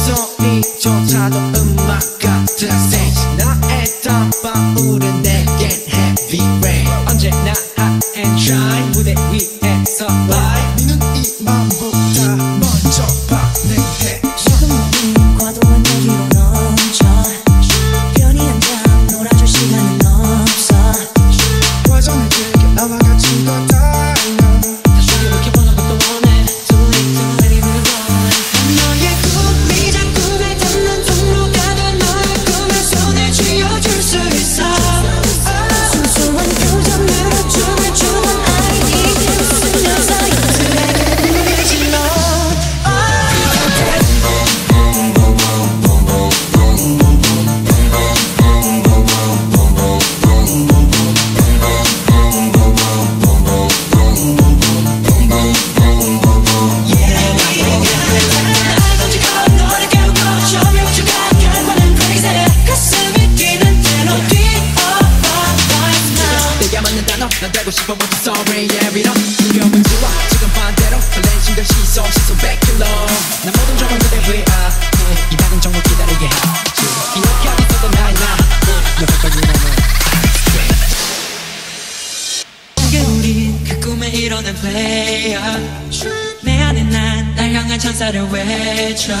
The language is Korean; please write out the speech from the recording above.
소리조차도 음악 같은 stage 나의 땀방울은 내겐 heavy rain. 언제나 hot and dry 무대 위에 단어 난 되고 싶어 모두 sorry every no 두려움은 지워 지금 반대로 설레는 심장 시소 시소 백킬러 난 모든 점은 그대 위야 이 박은 정말 기다리게 해. 이렇게 하겠어도 나의 나너 가까이 나는 이게 우린 그 꿈에 이뤄낸 플레이어 내 안에 난날 향한 천사를 외쳐